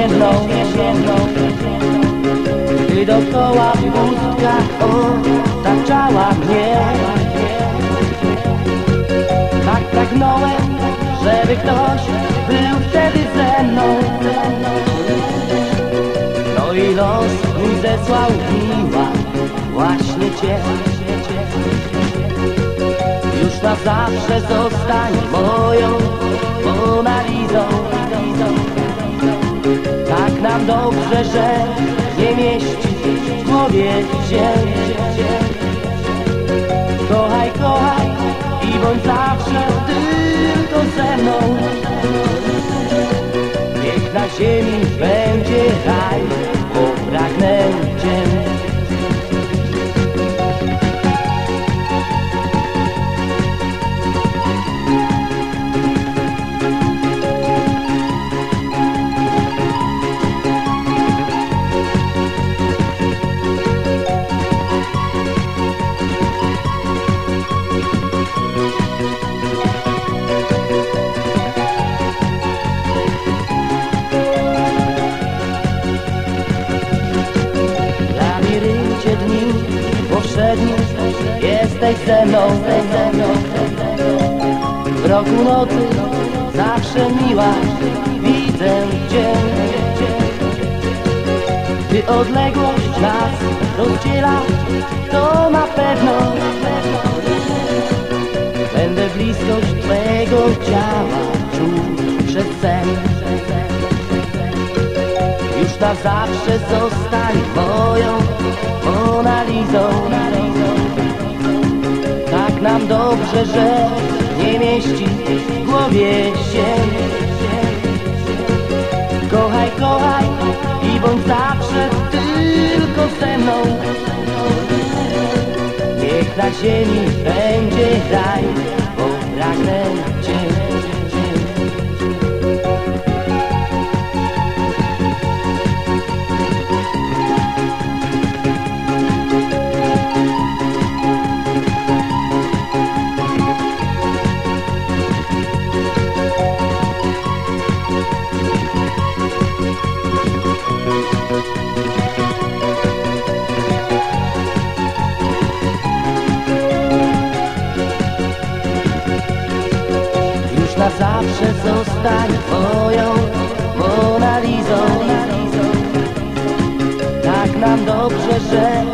jeżdżą, jeżdżą Ty dookoła pustka otaczała mnie. Tak pragnąłem, żeby ktoś był wtedy ze mną. No i los mi zesłał miła właśnie Cię. Już na zawsze zostań moją Monalizą Dobrze, że nie mieści w głowie się. Kochaj, kochaj i bądź zawsze tylko ze mną. Niech na ziemi będzie raj, bo pragnę powszednich jesteś ze mną. W roku nocy zawsze miła widzę Cię. Gdy odległość nas rozdziela to na pewno na zawsze zostań moją Monalizą. Tak nam dobrze, że nie mieści w głowie się. Kochaj, kochaj i bądź zawsze tylko ze mną. Niech na ziemi będzie raj, zawsze zostań moją Monalizą. Tak nam dobrze, że